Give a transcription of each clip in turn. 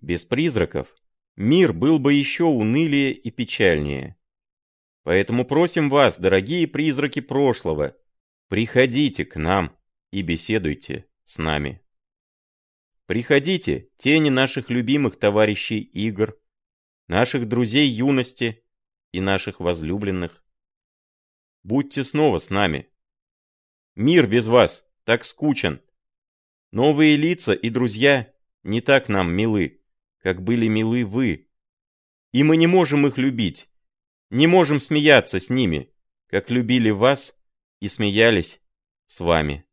Без призраков мир был бы еще унылее и печальнее. Поэтому просим вас, дорогие призраки прошлого, приходите к нам и беседуйте с нами. Приходите, тени наших любимых товарищей игр, наших друзей юности и наших возлюбленных. Будьте снова с нами. Мир без вас так скучен. Новые лица и друзья не так нам милы, как были милы вы. И мы не можем их любить, не можем смеяться с ними, как любили вас и смеялись с вами.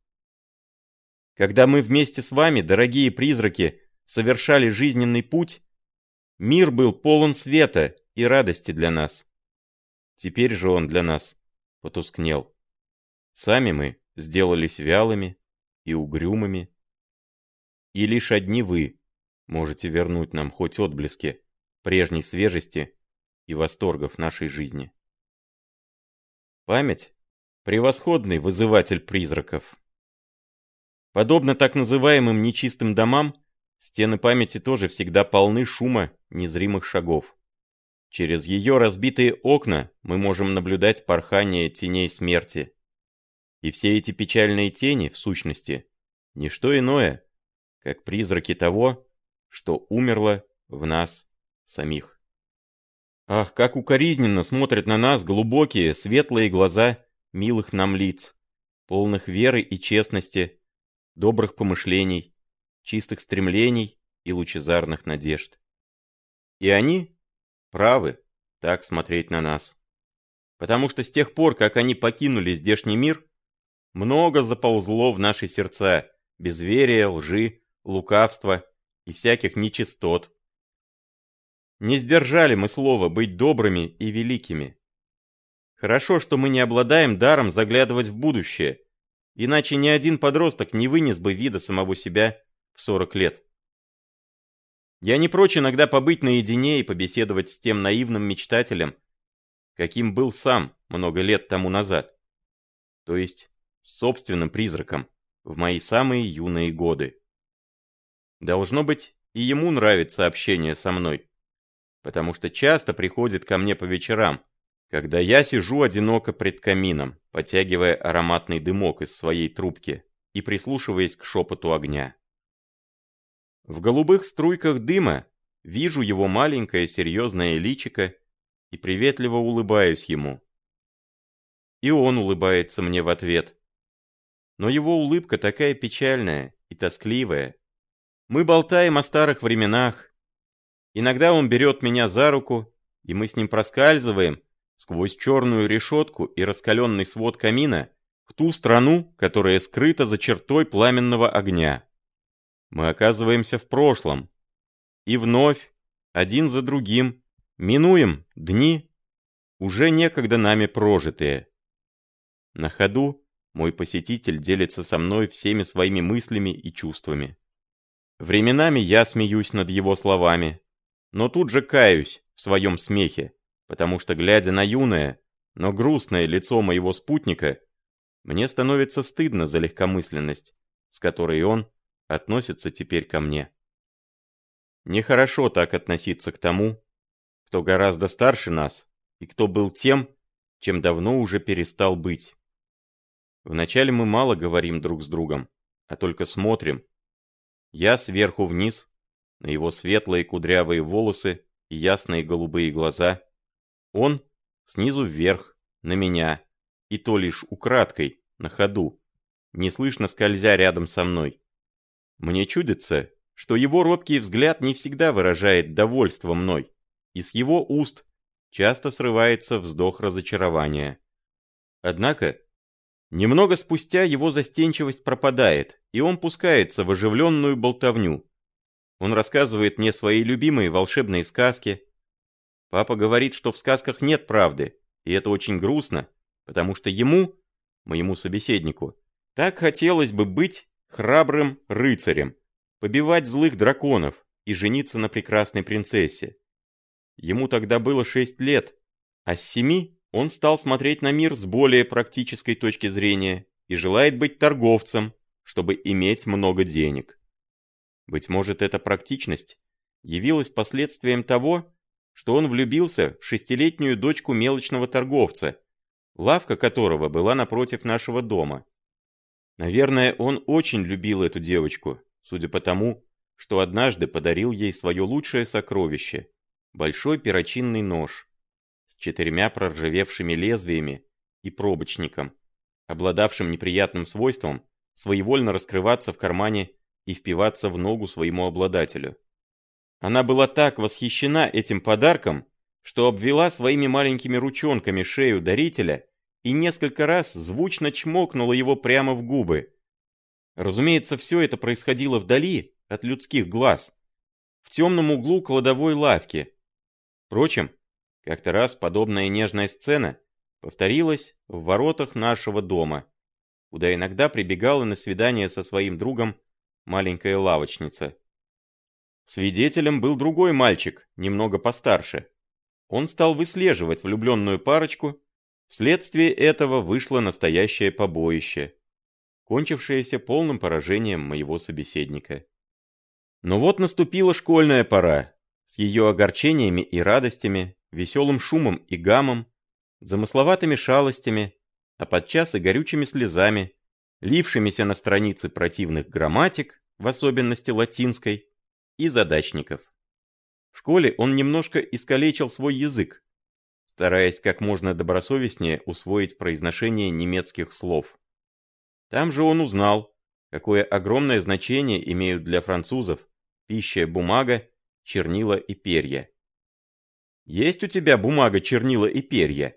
Когда мы вместе с вами, дорогие призраки, совершали жизненный путь, мир был полон света и радости для нас. Теперь же он для нас потускнел. Сами мы сделались вялыми и угрюмыми. И лишь одни вы можете вернуть нам хоть отблески прежней свежести и восторгов нашей жизни. Память — превосходный вызыватель призраков. Подобно так называемым нечистым домам, стены памяти тоже всегда полны шума незримых шагов. Через ее разбитые окна мы можем наблюдать порхание теней смерти. И все эти печальные тени, в сущности, не что иное, как призраки того, что умерло в нас самих. Ах, как укоризненно смотрят на нас глубокие, светлые глаза милых нам лиц, полных веры и честности, добрых помышлений, чистых стремлений и лучезарных надежд. И они правы так смотреть на нас. Потому что с тех пор, как они покинули здешний мир, много заползло в наши сердца безверия, лжи, лукавства и всяких нечистот, не сдержали мы слова быть добрыми и великими. Хорошо, что мы не обладаем даром заглядывать в будущее, иначе ни один подросток не вынес бы вида самого себя в 40 лет. Я не прочь иногда побыть наедине и побеседовать с тем наивным мечтателем, каким был сам много лет тому назад. То есть с собственным призраком в мои самые юные годы. Должно быть, и ему нравится общение со мной потому что часто приходит ко мне по вечерам, когда я сижу одиноко пред камином, потягивая ароматный дымок из своей трубки и прислушиваясь к шепоту огня. В голубых струйках дыма вижу его маленькое серьезное личико и приветливо улыбаюсь ему. И он улыбается мне в ответ. Но его улыбка такая печальная и тоскливая. Мы болтаем о старых временах, Иногда он берет меня за руку, и мы с ним проскальзываем сквозь черную решетку и раскаленный свод камина в ту страну, которая скрыта за чертой пламенного огня. Мы оказываемся в прошлом. И вновь, один за другим, минуем дни, уже некогда нами прожитые. На ходу мой посетитель делится со мной всеми своими мыслями и чувствами. Временами я смеюсь над его словами, но тут же каюсь в своем смехе, потому что, глядя на юное, но грустное лицо моего спутника, мне становится стыдно за легкомысленность, с которой он относится теперь ко мне. Нехорошо так относиться к тому, кто гораздо старше нас и кто был тем, чем давно уже перестал быть. Вначале мы мало говорим друг с другом, а только смотрим. Я сверху вниз, на его светлые кудрявые волосы и ясные голубые глаза. Он снизу вверх, на меня, и то лишь украдкой, на ходу, неслышно скользя рядом со мной. Мне чудится, что его робкий взгляд не всегда выражает довольство мной, и с его уст часто срывается вздох разочарования. Однако, немного спустя его застенчивость пропадает, и он пускается в оживленную болтовню, он рассказывает мне свои любимые волшебные сказки. Папа говорит, что в сказках нет правды, и это очень грустно, потому что ему, моему собеседнику, так хотелось бы быть храбрым рыцарем, побивать злых драконов и жениться на прекрасной принцессе. Ему тогда было шесть лет, а с семи он стал смотреть на мир с более практической точки зрения и желает быть торговцем, чтобы иметь много денег. Быть может, эта практичность явилось последствием того, что он влюбился в шестилетнюю дочку мелочного торговца, лавка которого была напротив нашего дома. Наверное, он очень любил эту девочку, судя по тому, что однажды подарил ей свое лучшее сокровище – большой перочинный нож с четырьмя проржавевшими лезвиями и пробочником, обладавшим неприятным свойством своевольно раскрываться в кармане и впиваться в ногу своему обладателю. Она была так восхищена этим подарком, что обвела своими маленькими ручонками шею дарителя и несколько раз звучно чмокнула его прямо в губы. Разумеется, все это происходило вдали от людских глаз, в темном углу кладовой лавки. Впрочем, как-то раз подобная нежная сцена повторилась в воротах нашего дома, куда иногда прибегала на свидание со своим другом маленькая лавочница. Свидетелем был другой мальчик, немного постарше. Он стал выслеживать влюбленную парочку, вследствие этого вышло настоящее побоище, кончившееся полным поражением моего собеседника. Но вот наступила школьная пора, с ее огорчениями и радостями, веселым шумом и гамом, замысловатыми шалостями, а подчас и горючими слезами, лившимися на страницы противных грамматик, в особенности латинской, и задачников. В школе он немножко искалечил свой язык, стараясь как можно добросовестнее усвоить произношение немецких слов. Там же он узнал, какое огромное значение имеют для французов пища, бумага, чернила и перья. «Есть у тебя бумага, чернила и перья?»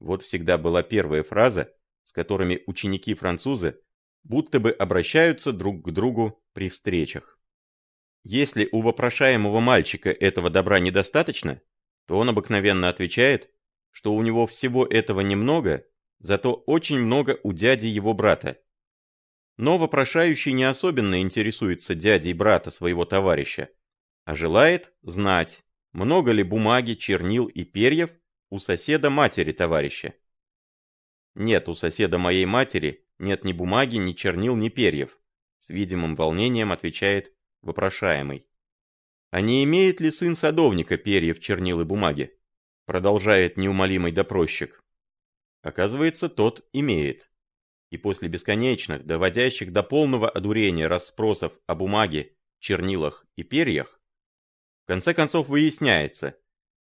Вот всегда была первая фраза, с которыми ученики-французы будто бы обращаются друг к другу при встречах. Если у вопрошаемого мальчика этого добра недостаточно, то он обыкновенно отвечает, что у него всего этого немного, зато очень много у дяди его брата. Но вопрошающий не особенно интересуется дядей брата своего товарища, а желает знать, много ли бумаги, чернил и перьев у соседа матери товарища. Нет, у соседа моей матери нет ни бумаги, ни чернил, ни перьев, с видимым волнением отвечает вопрошаемый. А не имеет ли сын садовника перьев, чернил и бумаги? Продолжает неумолимый допросчик. Оказывается, тот имеет и после бесконечных, доводящих до полного одурения расспросов о бумаге, чернилах и перьях, в конце концов выясняется,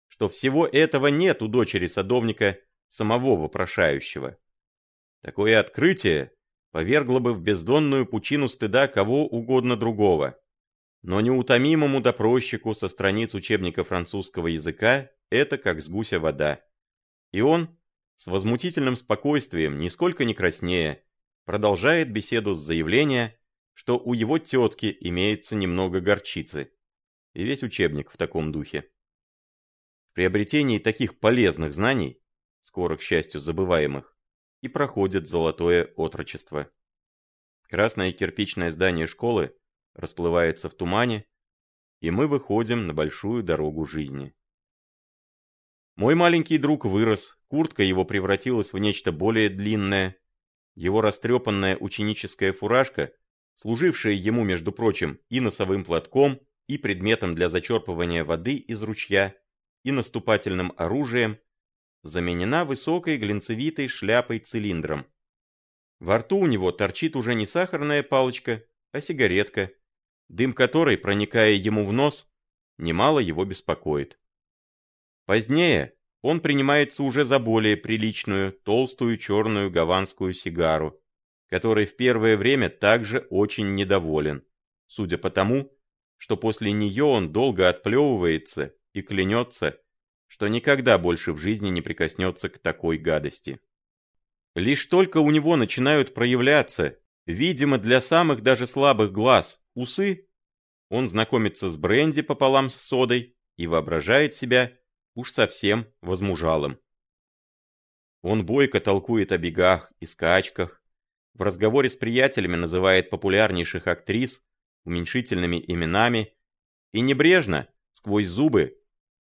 что всего этого нет у дочери садовника самого вопрошающего. Такое открытие повергло бы в бездонную пучину стыда кого угодно другого. Но неутомимому допросчику со страниц учебника французского языка это как с гуся вода. И он, с возмутительным спокойствием, нисколько не краснее, продолжает беседу с заявления, что у его тетки имеется немного горчицы. И весь учебник в таком духе. В приобретении таких полезных знаний, скоро, к счастью, забываемых, и проходит золотое отрочество. Красное кирпичное здание школы расплывается в тумане, и мы выходим на большую дорогу жизни. Мой маленький друг вырос, куртка его превратилась в нечто более длинное. Его растрепанная ученическая фуражка, служившая ему, между прочим, и носовым платком, и предметом для зачерпывания воды из ручья, и наступательным оружием, заменена высокой глинцевитой шляпой-цилиндром. Во рту у него торчит уже не сахарная палочка, а сигаретка, дым которой, проникая ему в нос, немало его беспокоит. Позднее он принимается уже за более приличную, толстую черную гаванскую сигару, которой в первое время также очень недоволен, судя по тому, что после нее он долго отплевывается и клянется, что никогда больше в жизни не прикоснется к такой гадости. Лишь только у него начинают проявляться, видимо для самых даже слабых глаз, усы, он знакомится с бренди пополам с содой и воображает себя уж совсем возмужалым. Он бойко толкует о бегах и скачках, в разговоре с приятелями называет популярнейших актрис уменьшительными именами и небрежно, сквозь зубы,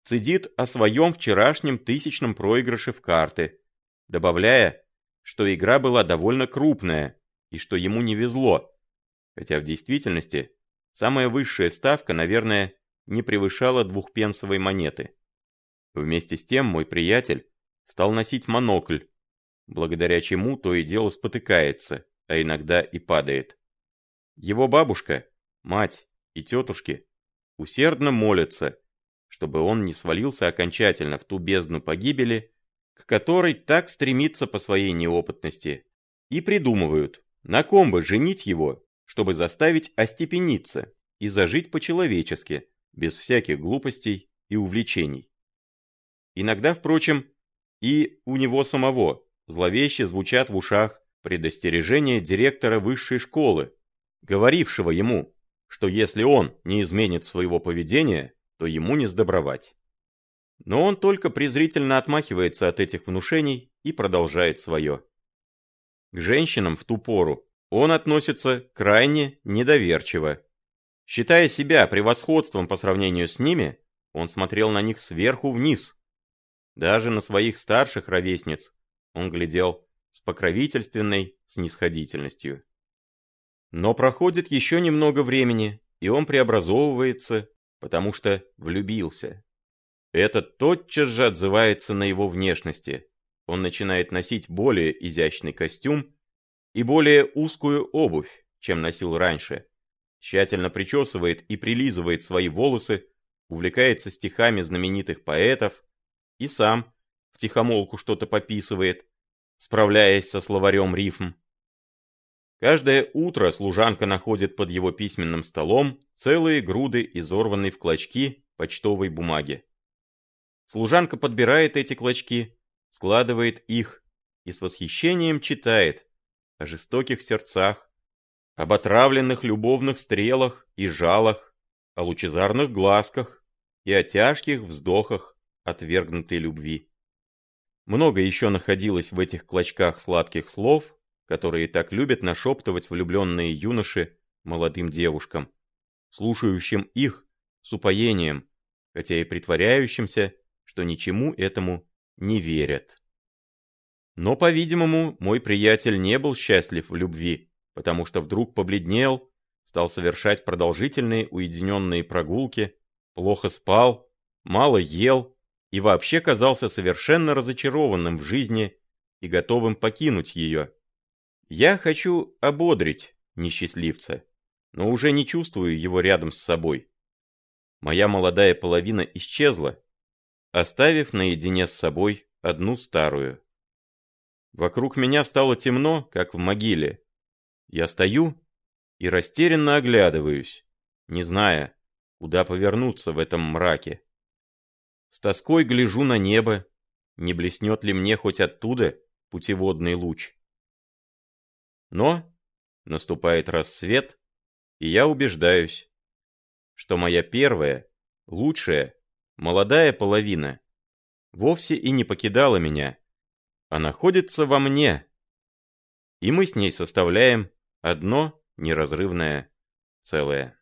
цедит о своем вчерашнем тысячном проигрыше в карты, добавляя, что игра была довольно крупная и что ему не везло, хотя в действительности самая высшая ставка, наверное, не превышала двухпенсовой монеты. Вместе с тем мой приятель стал носить монокль, благодаря чему то и дело спотыкается, а иногда и падает. Его бабушка, мать и тетушки усердно молятся, чтобы он не свалился окончательно в ту бездну погибели, к которой так стремится по своей неопытности, и придумывают, на ком бы женить его, чтобы заставить остепениться и зажить по-человечески, без всяких глупостей и увлечений. Иногда, впрочем, и у него самого зловеще звучат в ушах предостережения директора высшей школы, говорившего ему, что если он не изменит своего поведения, то ему не сдобровать. Но он только презрительно отмахивается от этих внушений и продолжает свое. К женщинам в ту пору он относится крайне недоверчиво. Считая себя превосходством по сравнению с ними, он смотрел на них сверху вниз. Даже на своих старших ровесниц он глядел с покровительственной снисходительностью. Но проходит еще немного времени, и он преобразовывается, потому что влюбился. Это тотчас же отзывается на его внешности. Он начинает носить более изящный костюм и более узкую обувь, чем носил раньше. Тщательно причесывает и прилизывает свои волосы, увлекается стихами знаменитых поэтов и сам втихомолку что-то пописывает, справляясь со словарем рифм. Каждое утро служанка находит под его письменным столом целые груды изорванной в клочки почтовой бумаги. Служанка подбирает эти клочки, складывает их и с восхищением читает о жестоких сердцах, об отравленных любовных стрелах и жалах, о лучезарных глазках и о тяжких вздохах отвергнутой любви. Много еще находилось в этих клочках сладких слов, которые так любят нашептывать влюбленные юноши молодым девушкам, слушающим их с упоением, хотя и притворяющимся, что ничему этому не верят. Но, по-видимому, мой приятель не был счастлив в любви, потому что вдруг побледнел, стал совершать продолжительные уединенные прогулки, плохо спал, мало ел и вообще казался совершенно разочарованным в жизни и готовым покинуть ее. Я хочу ободрить несчастливца, но уже не чувствую его рядом с собой. Моя молодая половина исчезла, оставив наедине с собой одну старую. Вокруг меня стало темно, как в могиле. Я стою и растерянно оглядываюсь, не зная, куда повернуться в этом мраке. С тоской гляжу на небо, не блеснет ли мне хоть оттуда путеводный луч. Но наступает рассвет, и я убеждаюсь, что моя первая, лучшая, молодая половина вовсе и не покидала меня, а находится во мне. И мы с ней составляем одно неразрывное целое.